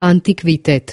antiquität